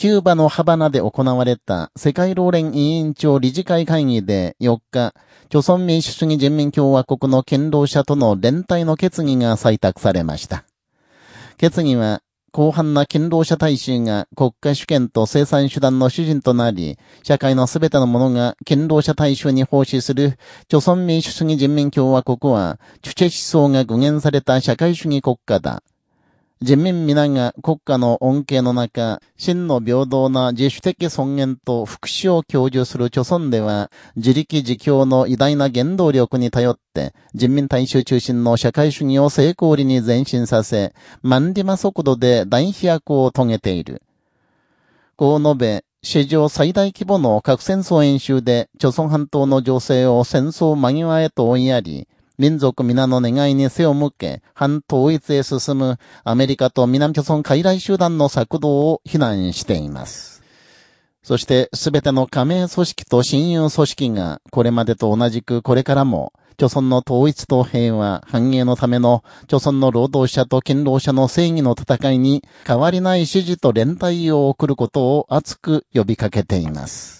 キューバのハバナで行われた世界労連委員長理事会会議で4日、朝鮮民主主義人民共和国の堅労者との連帯の決議が採択されました。決議は、広範な勤労者大衆が国家主権と生産手段の主人となり、社会のすべてのものが勤労者大衆に奉仕する、朝鮮民主主義人民共和国は、主チ思想が具現された社会主義国家だ。人民皆が国家の恩恵の中、真の平等な自主的尊厳と福祉を享受する著村では、自力自強の偉大な原動力に頼って、人民大衆中心の社会主義を成功裏に前進させ、万里馬速度で大飛躍を遂げている。こう述べ、史上最大規模の核戦争演習で、朝鮮半島の情勢を戦争間際へと追いやり、民族皆の願いに背を向け、反統一へ進むアメリカと南朝鮮海来集団の策動を非難しています。そして、すべての加盟組織と親友組織が、これまでと同じくこれからも、朝鮮の統一と平和、繁栄のための、朝鮮の労働者と勤労者の正義の戦いに、変わりない支持と連帯を送ることを熱く呼びかけています。